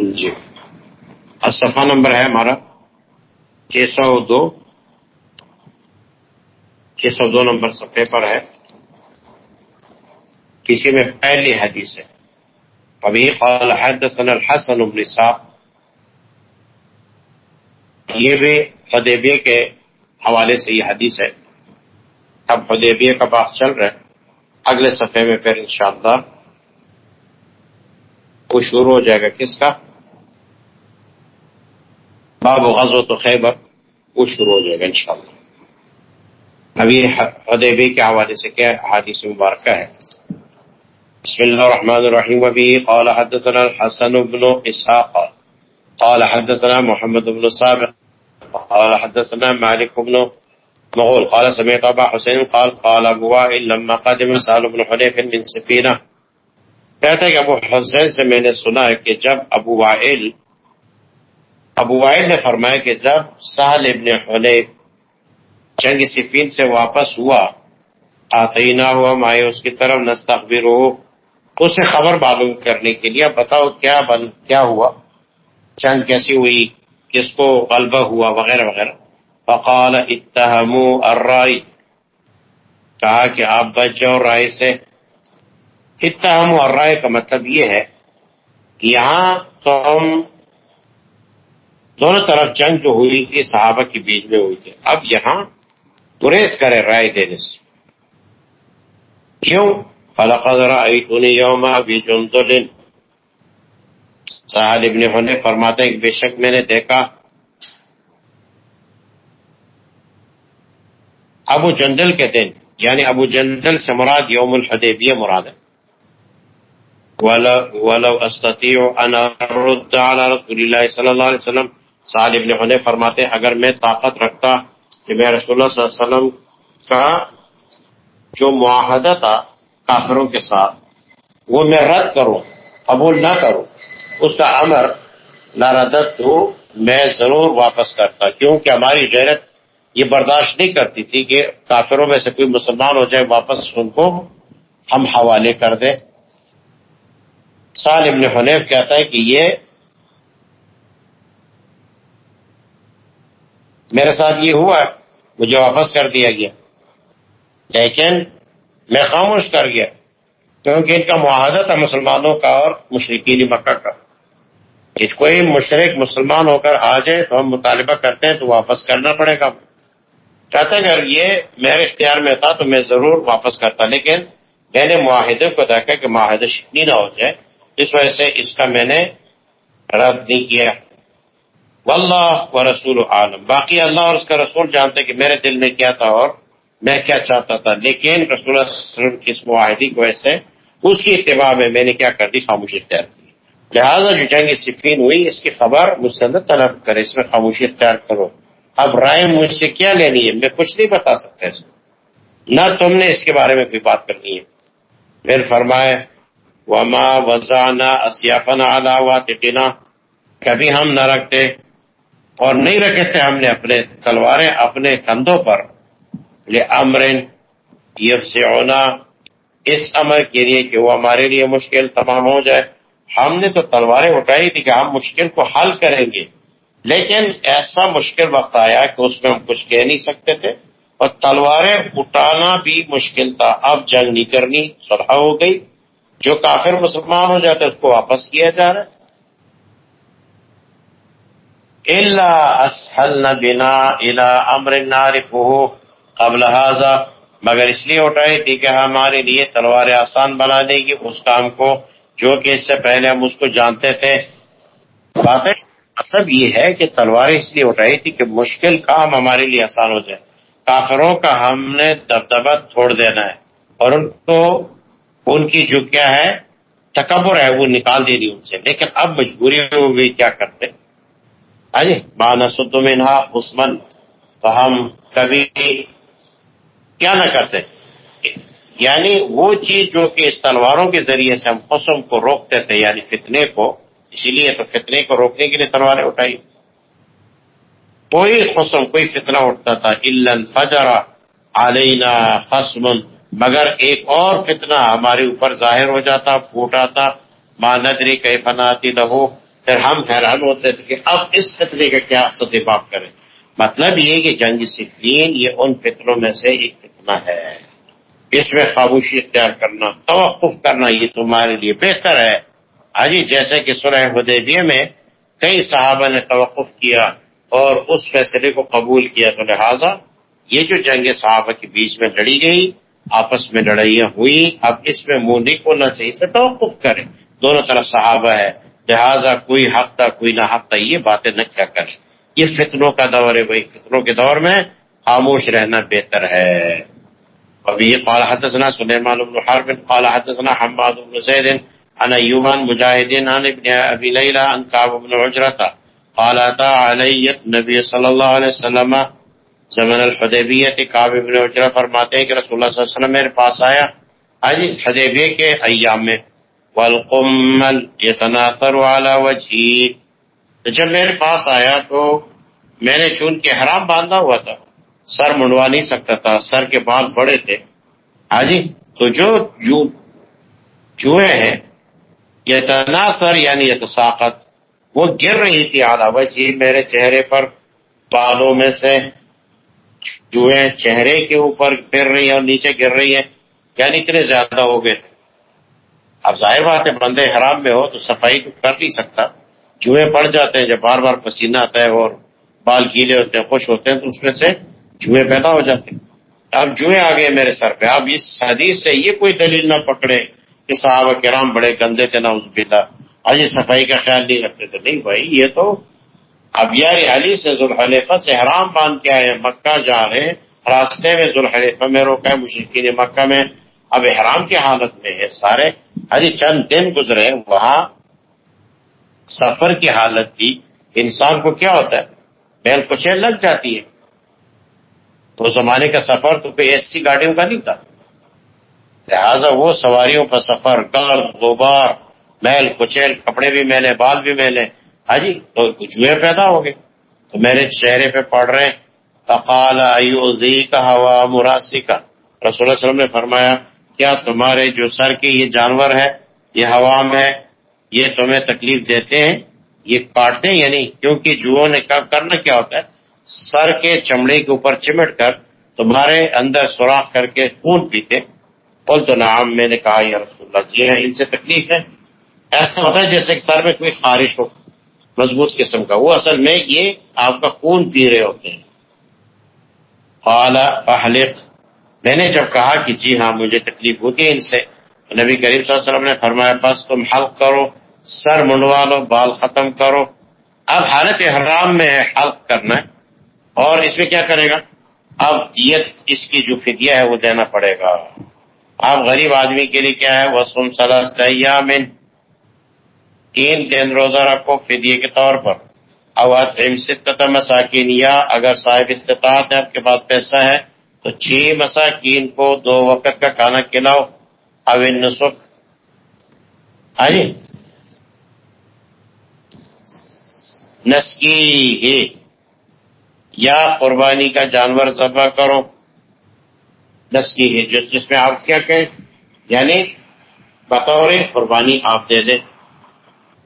جی۔ صفحہ نمبر ہے ہمارا۔ چھ سو دو۔ چھ سو دو نمبر صفحے پر ہے۔ کسی میں پہلی حدیث ہے۔ ابھی قال حدثنا الحسن بن صاحب یہ بھی حدیبیہ کے حوالے سے یہ حدیث ہے۔ اب حدیبیہ کا بات چل رہا ہے۔ اگلے صفحے میں پھر انشاءاللہ۔ وہ شروع ہو جائے گا۔ کس کا؟ باب غزو تو خیبر، وہ شروع ہو جائے گا انشاءاللہ۔ ابھی حدیبی کے حوالے سے کیا حادث مبارکہ ہے بسم اللہ الرحمن الرحیم، وبی قال حدثنا الحسن بن اسحاق، قال حدثنا محمد بن سابق قال حدثنا مالك بن مغول، قال سمعت ابا حسین، قال قال ابو وائل، لما قدم سال بن حنیف من سفینہ۔ کہتا ہے کہ ابو حسین سے میں نے سنا ہے کہ جب ابو وائل ابو وائل نے فرمایا کہ جب سہل ابن حنیف جنگ سفین سے واپس ہوا آتی نہ ہوا مائے اس کی طرف نستقبر ہو اسے خبر معلوم کرنے کے لیے بتاؤ کیا بن، کیا ہوا؟ جنگ کیسی ہوئی؟ کس کو غلبہ ہوا؟ وغیرہ وغیرہ۔ فقال اتہمو الرائی کہا کہ آپ بچ جاؤ رائے سے۔ اتہمو الرائے کا مطلب یہ ہے کہ یہاں تم دونوں طرف جنگ جو ہوئی تھی صحابہ کے بیچ میں ہوئی تھی۔ اب یہاں گریز کرے رائے دینے سے۔ کیوں؟ فلقد یوم سہل ابن ہونے فرماتے ہیں کہ بے شک میں نے دیکھا۔ ابو جندل کے دن یعنی ابو جندل سے مراد یوم الحدیبیہ مراد ہے۔ ولو استطیع ان ارد علی رسول اللہ صلی اللہ علیہ وسلم سعد ابن ہونے فرماتے اگر میں طاقت رکھتا کہ میں رسول اللہ صلی اللہ علیہ وسلم کا جو معاہدہ تھا کافروں کے ساتھ، وہ میں رد کروں، قبول نہ کروں، اس کا امر نہ ردت تو میں ضرور واپس کرتا۔ کیونکہ ہماری غیرت یہ برداشت نہیں کرتی تھی کہ کافروں میں سے کوئی مسلمان ہو جائے، واپس ان کو ہم حوالے کر دیں۔ سال ابن حنیف کہتا ہے کہ یہ میرے ساتھ یہ ہوا، مجھے واپس کر دیا گیا۔ لیکن میں خاموش کر گیا، کیونکہ ان کا معاہدہ تھا مسلمانوں کا اور مشرقین مکہ کا۔ کہ کوئی مشرق مسلمان ہو کر آ جائے تو ہم مطالبہ کرتے ہیں تو واپس کرنا پڑے گا۔ کہتے ہیں اگر یہ میرے اختیار میں تھا تو میں ضرور واپس کرتا، لیکن میں نے معاہدے کو دیکھا کہ معاہدہ شکنی نہ ہو جائے۔ اس وجہ سے اس کا میں نے رد نہیں کیا۔ واللہ و رسول عالم۔ باقی اللہ اور اس کا رسول جانتے کہ میرے دل میں کیا تھا اور میں کیا چاہتا تھا۔ لیکن رسول اللہ علیہ وسلم کی اس معاہدے کی وجہ سے اس کی اتباع میں میں نے کیا کر دی، خاموشی اختیار کی۔ لہٰذا جو جنگ سفین ہوئی، اس کی خبر مجھ سے طلب کرے، اس میں خاموشی اختیار کرو۔ اب رائے مجھ سے کیا لینی ہے؟ میں کچھ نہیں بتا سکتا اس نہ تم نے اس کے بارے میں کوئی بات کرنی ہے۔ پھر فرمائے، وما وزانا اسیافنا علاوات کبھی ہم نہ رکھتے۔ اور نہیں رکھے تھے ہم نے اپنے تلواریں اپنے کندھوں پر۔ لے امرن یف اس امر کے لیے کہ وہ ہمارے لیے مشکل تمام ہو جائے۔ ہم نے تو تلواریں اٹھائی تھی کہ ہم مشکل کو حل کریں گے۔ لیکن ایسا مشکل وقت آیا کہ اس میں ہم کچھ کہہ نہیں سکتے تھے۔ اور تلواریں اٹھانا بھی مشکل تھا۔ اب جنگ نہیں کرنی سرح ہو گئی۔ جو کافر مسلمان ہو جاتے اس کو واپس کیا جا رہا ہے؟ اللہ بنا الا امر نارف ہو قبل مگر اس لیے اٹھائی تھی کہ ہمارے لیے تلواریں آسان بنا دے گی اس کام کو، جو کہ اس سے پہلے ہم اس کو جانتے تھے۔ واقعی مطلب یہ ہے کہ تلواریں اس لیے اٹھائی تھی کہ مشکل کام ہمارے لیے آسان ہو جائے۔ کافروں کا ہم نے دبدبا چھوڑ دینا ہے، اور ان کو ان کی جو کیا ہے، تکبر ہے، وہ نکال دے ان سے۔ لیکن اب مجبوری ہو گئی، کیا کرتے؟ جی مانا سدمنا عثمن تو ہم کبھی کیا نہ کرتے۔ یعنی وہ چیز جو کہ اس تلواروں کے ذریعے سے ہم قسم کو روکتے تھے یعنی فتنے کو، اسی لیے تو فتنے کو روکنے کے لیے تلواریں اٹھائی۔ کوئی قسم، کوئی فتنہ اٹھتا تھا الن فجرا علینا قسم مگر ایک اور فتنہ ہمارے اوپر ظاہر ہو جاتا، پھوٹ آتا۔ ماں ندری کئی فناتی نہ ہو پھر ہم حیران ہوتے تھے کہ اب اس فطرے کا کیا ستباب کریں۔ مطلب یہ کہ جنگ صفین یہ ان فطروں میں سے ایک فتنہ ہے۔ اس میں خاموشی اختیار کرنا، توقف کرنا یہ تمہارے لیے بہتر ہے۔ حجی جیسے کہ سرح حدیبیہ میں کئی صحابہ نے توقف کیا اور اس فیصلے کو قبول کیا، تو لہذا یہ جو جنگ صحابہ کے بیچ میں لڑی گئی، آپس میں لڑائیاں ہوئی اب اس میں منہ نہیں کھولنا چاہیے سے توقف کریں۔ دونوں طرف صحابہ ہے لہذا کوئی حق تھا، کوئی نہ حق تھا، یہ باتیں نہ کیا کریں۔ یہ فتنوں کا دور ہے وہی فتنوں کے دور میں خاموش رہنا بہتر ہے۔ ابھی یہ قال حدثنا سلیمان بن حرب، قال حدثنا حماد بن زید عن ایوبان مجاہدین عن ابن ابی لیلہ عن کعب بن عجرتا قال اتا علی نبی صلی اللہ علیہ وسلم زمن الحدیبیت کعب بن عجرہ فرماتے ہیں کہ رسول اللہ صلی اللہ علیہ وسلم میرے پاس آیا۔ حدیبیہ کے ایام میں والقمل یتناثر على وجهی تو جب میرے پاس آیا تو میں نے چون کے حرام باندھا ہوا تھا۔ سر منڈوا نہیں سکتا تھا، سر کے بال بڑے تھے۔ ہاں جی تو جو جوئے ہیں یہ تناسر یعنی یہ تساقت وہ گر رہی تھی آدھا جی میرے چہرے پر بالوں میں سے جوئیں چہرے کے اوپر گر رہی ہیں اور نیچے گر رہی ہیں۔ یعنی اتنے زیادہ ہو گئے اب ظاہر بات ہے بندے حرام میں ہو تو صفائی تو کر نہیں سکتا۔ جوئیں پڑ جاتے ہیں، جب بار بار پسینہ آتا ہے اور بال گیلے ہوتے ہیں، خوش ہوتے ہیں، تو اس میں سے جوئیں پیدا ہو جاتے ہیں۔ اب جوئیں آ گئے میرے سر پہ۔ اب اس حدیث سے یہ کوئی دلیل نہ پکڑے کہ صحابہ کرام بڑے گندے تھے نا اس بلا آج صفائی کا خیال نہیں رکھتے تھے۔ نہیں بھائی، یہ تو اب یار علی سے ذوالحلیفہ سے حرام باندھ کے آئے مکہ جا رہے ہیں۔ راستے میں ذوالحلیفہ میں روکا ہے مشرقین مکہ میں۔ اب احرام کی حالت میں ہے، سارے ابھی چند دن گزرے، وہاں سفر کی حالت تھی انسان کو کیا ہوتا ہے؟ بیل کچھ لگ جاتی ہے۔ تو زمانے کا سفر تو کوئی ایسی گاڑیوں کا نہیں تھا۔ لہذا وہ سواریوں کا سفر گرد غبار، میل کچیل کپڑے بھی میلے بال بھی میلے ہاں جی تو جوئے پیدا ہو گئے۔ تو میرے چہرے پہ پڑ رہے تقال ایوزی کا ہوا مراسی کا رسول اللہ علیہ وسلم نے فرمایا کیا تمہارے جو سر کے یہ جانور ہے یہ ہوا میں یہ تمہیں تکلیف دیتے ہیں، یہ کاٹتے ہیں یعنی کیونکہ جوؤں نے کرنا کیا ہوتا ہے؟ سر کے چمڑے کے اوپر چمٹ کر تمہارے اندر سوراخ کر کے خون پیتے۔ بول تو نام میں نے کہا، یا رسول اللہ جی ہے ان سے تکلیف ہے۔ ایسا ہوتا ہے جیسے کہ سر میں کوئی خارش ہو، مضبوط قسم کا۔ وہ اصل میں یہ آپ کا خون پی رہے ہوتے ہیں۔ احلق میں نے جب کہا کہ جی ہاں مجھے تکلیف ہوتی ہے ان سے، نبی کریم صلی اللہ علیہ وسلم نے فرمایا، بس تم حلق کرو، سر منڈوا لو بال ختم کرو۔ اب حالت حرام میں ہے حلق کرنا۔ ہے اور اس میں کیا کرے گا؟ اب یہ اس کی جو فدیہ ہے وہ دینا پڑے گا۔ اب غریب آدمی کے لیے کیا ہے؟ وہ سم سلام تین دن روزہ رکھو فدیے کے طور پر۔ اوت مساکین، یا اگر صاحب استطاعت ہے، آپ کے پاس پیسہ ہے تو چھ مساکین کو دو وقت کا کھانا کھلاؤ اوین نسخ آئیے نسکی یا قربانی کا جانور ذبح کرو۔ نسکی ہے جس میں آپ کیا کہیں۔ یعنی بطور قربانی آپ دے دیں۔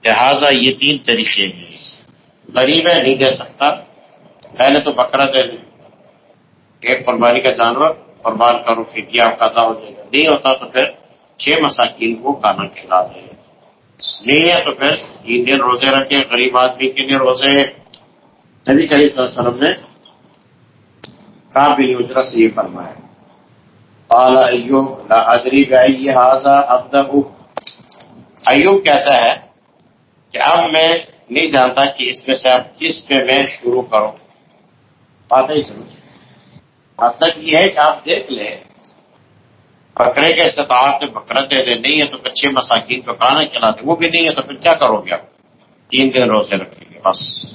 لہذا یہ تین طریقے ہیں۔ غریب ہے، نہیں دے سکتا۔ پہلے تو بکرا دے دیں۔ ایک قربانی کا جانور قربان کرو، پھر آپ کا ہو جائے گا۔ نہیں ہوتا تو پھر چھ مساکین کو کھانا کھلا دیں۔ نہیں ہے تو پھر تین دن روزے رکھے غریب آدمی کے لیے روزے۔ نبی کریم صلی اللہ علیہ وسلم نے کہا بھی اجرا سے یہ فرمایا۔ اعلی ایوب ادری گئی حاضہ ابد ایوب کہتا ہے کہ اب میں نہیں جانتا کہ اس میں سے اب کس پہ میں شروع کروں۔ بات ہی سمجھ۔ اب تک یہ ہے کہ آپ دیکھ لیں، بکرے کے استطاعت بکرا دے دے، نہیں ہے تو اچھے مساکین کو کھانا کھلاتے، وہ بھی نہیں ہے تو پھر کیا کرو گے آپ؟ تین دن روزے رکھیں گے بس۔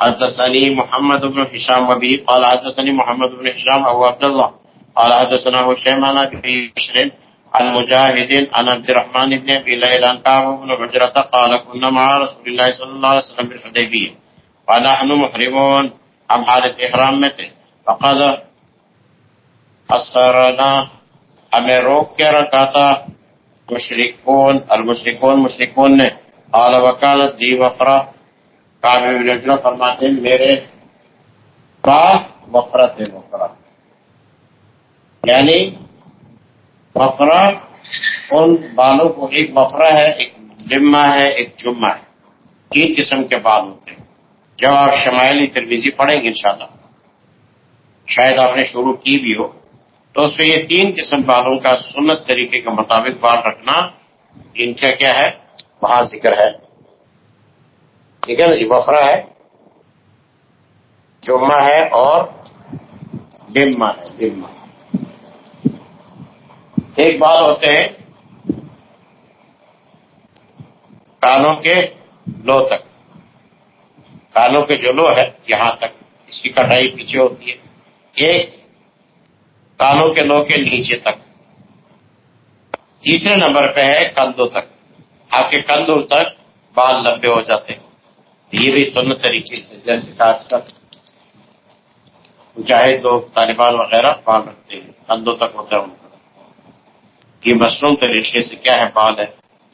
حدثني محمد بن هشام وبه قال حدثني محمد بن هشام ابو عبد الله قال حدثنا هشام عن ابي بشر، عن مجاهد عن عبد الرحمن بن ابي ليلى عن كعب بن عجرة قال كنا مع رسول الله صلى الله عليه وسلم بالحديبية ونحن محرمون، ہم حالت احرام میں تھے۔ فقد اثرنا ہمیں روک کے رکھا تھا مشرقون المشرقون مشرقون نے اعلی وکالت دی وفرا کابل نجرا فرماتے ہیں، میرے پاس وفرت وفرا۔ یعنی وفرا ان بالوں کو ایک وفرا ہے، ایک جمع ہے، ایک جمعہ ہے۔ تین قسم کے بال ہوتے ہیں۔ جب آپ شمائلی ترویزی پڑھیں گے انشاءاللہ، شاید آپ نے شروع کی بھی ہو۔ تو اس میں یہ تین قسم بالوں کا سنت طریقے کے مطابق بال رکھنا، ان کا کیا ہے؟ وہاں ذکر ہے۔ ٹھیک ہے نا جی؟ وفرا ہے، جمعہ ہے اور ڈما ہے ڈما ایک بال ہوتے ہیں، کانوں کے لو تک۔ کانوں کے جو لو ہے، یہاں تک۔ اس کی کٹائی پیچھے ہوتی ہے۔ ایک کانوں کے لو کے نیچے تک۔ تیسرے نمبر پہ ہے کندھوں تک۔ آپ کے کندھوں تک بال لمبے ہو جاتے ہیں۔ یہ بھی سنت طریقے سے جیسے کہ آج کل مجاہد لوگ، طالبان وغیرہ بال رکھتے ہیں، کندھوں تک ہوتا ہے ان کا۔ یہ مشروم طریقے سے کیا ہے، بال ہے۔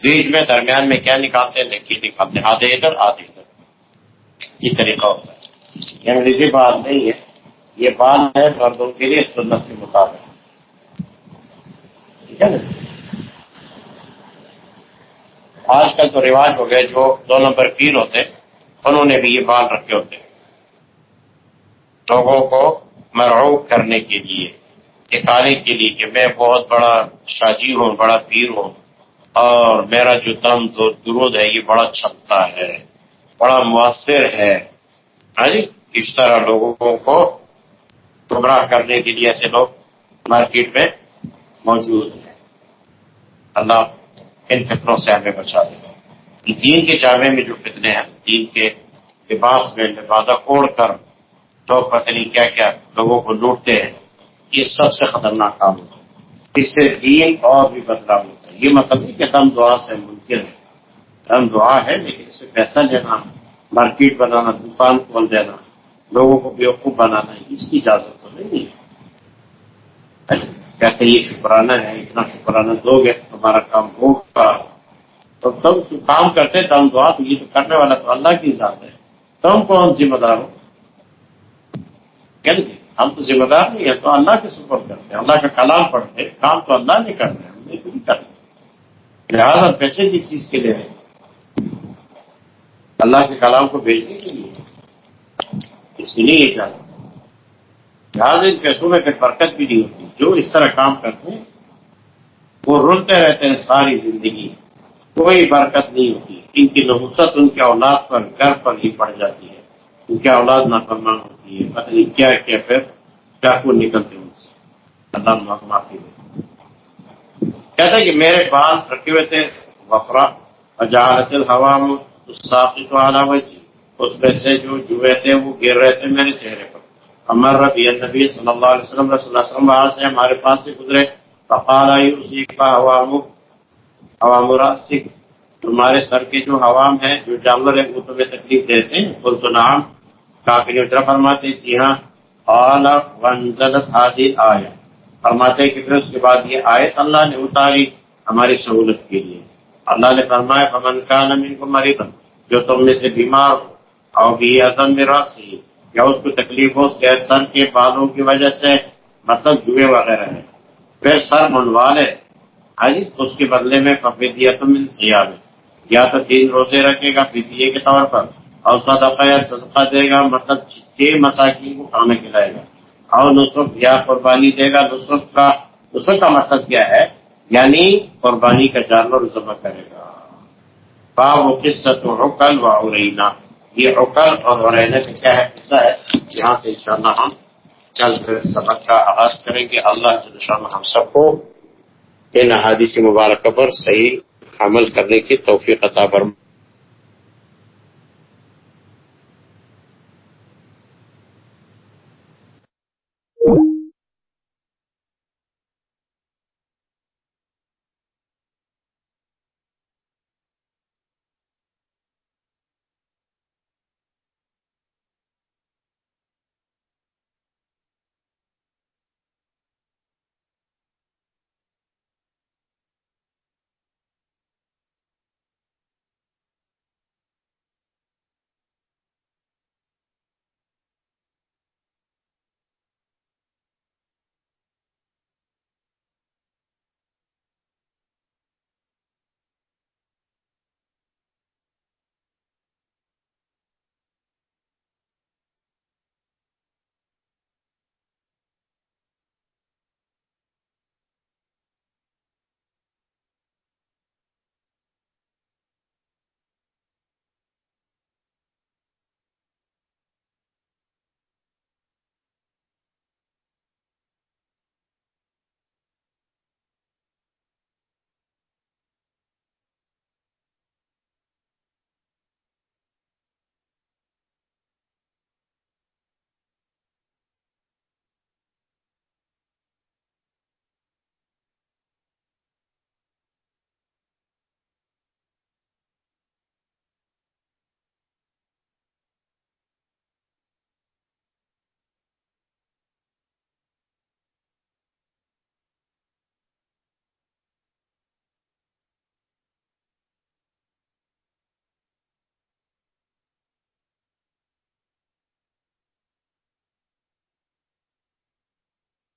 بیچ میں، درمیان میں کیا نکالتے ہیں؟ لکی نکالتے ہیں۔ آدھے ادھر آدھے ادھر۔ یہ طریقہ ہوتا ہے۔ یہ انگریزی بات نہیں ہے۔ یہ بات ہے مردوں کے لیے سنت کے مطابق۔ ٹھیک ہے نا؟ آج کل تو رواج ہو گئے جو دو نمبر پیر ہوتے، انہوں نے بھی یہ بال رکھے ہوتے۔ لوگوں کو مرعوب کرنے کے لیے دکھانے کے لیے کہ میں بہت بڑا شاجی ہوں، بڑا پیر ہوں، اور میرا جو دم درود ہے، یہ بڑا چھپتا ہے، بڑا مؤثر ہے۔ ہاں جی؟ اس طرح لوگوں کو گمراہ کرنے کے لیے ایسے لوگ مارکیٹ میں موجود ہیں۔ اللہ ان فطروں سے ہمیں بچا دے۔ دین کے چاوے میں جو فتنے ہیں، دین کے لباس میں لبادہ اوڑھ کر لوگ پتہ نہیں کیا کیا لوگوں کو لوٹتے ہیں، یہ سب سے خطرناک کام ہوتا ہے۔ اس سے دین اور بھی بدلاؤ ہوتا ہے۔ یہ مطلب نہیں کہ دم دعا سے ممکن ہے دم دعا ہے لیکن اس سے پیسہ لینا، مارکیٹ بنانا، دکان کھول دینا لوگوں کو بیوقوف بنانا اس کی اجازت تو نہیں ہے۔ کہتے یہ شکرانہ ہے، اتنا شکرانہ دو گے تمہارا کام ہوگا۔ تو تم تو کام کرتے دم دعا تو یہ تو کرنے والا تو اللہ کی ذات ہے۔ تم کون ذمہ دار ہو؟ ہم تو ذمہ دار نہیں ہیں، تو اللہ کے سپر کرتے ہیں۔ اللہ کا کلام پڑھتے کام تو اللہ نے کرنا ہے، ہم نے نہیں کرنا۔ لہٰذا پیسے کس چیز کے لیے۔ اللہ کے کلام کو بھیجنے کے لیے۔ اس لیے یہ چاہتا لہٰذا ان پیسوں میں کوئی برکت بھی نہیں ہوتی۔ جو اس طرح کام کرتے ہیں، وہ رولتے رہتے ہیں ساری زندگی۔ کوئی برکت نہیں ہوتی۔ ان کی نحوست، ان کے اولاد پر، گھر پر ہی پڑ جاتی ہے۔ ان کی اولاد نافرمان ہوتی ہے۔ پتہ نہیں کیا کیا پھر ڈاکو نکلتے ان سے۔ اللہ معافی دے۔ کہتا ہے کہ میرے بال رکھے ہوئے تھے وفرا اجالت الحوام والا وجہ اس میں سے جو جوئے تھے وہ گر رہے تھے میرے چہرے پر۔ امر ربی نبی صلی اللہ علیہ وسلم، رسول اللہ علیہ وسلم وہاں سے ہمارے پاس سے گزرے۔ فقال آئی اسی کا عوام عوام سکھ۔ تمہارے سر کے جو عوام ہیں، جو جانور ہیں، وہ تمہیں تکلیف دیتے ہیں۔ بول تو نام کافی اترا فرماتے جی ہاں۔ اعلی ونزلت حادی آیا فرماتے کہ پھر اس کے بعد یہ آیت اللہ نے اتاری ہماری سہولت کے لیے۔ اللہ نے فرمایا، فمن کا نمین کو مریض جو تم میں سے بیمار ہو اور بھی عزم میں راسی یا اس کو تکلیف ہو سر کے بالوں کی وجہ سے مطلب جوئے وغیرہ ہیں۔ پھر سر منوا لے ہاں جی اس کے بدلے میں پپی دیا تم سیاح یا تو تین روزے رکھے گا پیتیے کے طور پر، اور صدقہ یا صدقہ دے گا مطلب چھ مساکین کو کھانا کھلائے گا۔ اور نصرف یا قربانی دے گا نصرف کا نصرف کا مطلب کیا ہے؟ یعنی قربانی کا جانور ذبح کرے گا۔ با وہ قصت و حکل و اورینا یہ عقل اور اورینا کا کیا ہے؟ قصہ ہے۔ یہاں سے انشاءاللہ ہم کل پھر سبق کا آغاز کریں گے۔ اللہ ہم سب کو ان حادثی مبارکہ پر صحیح عمل کرنے کی توفیق عطا فرمائے۔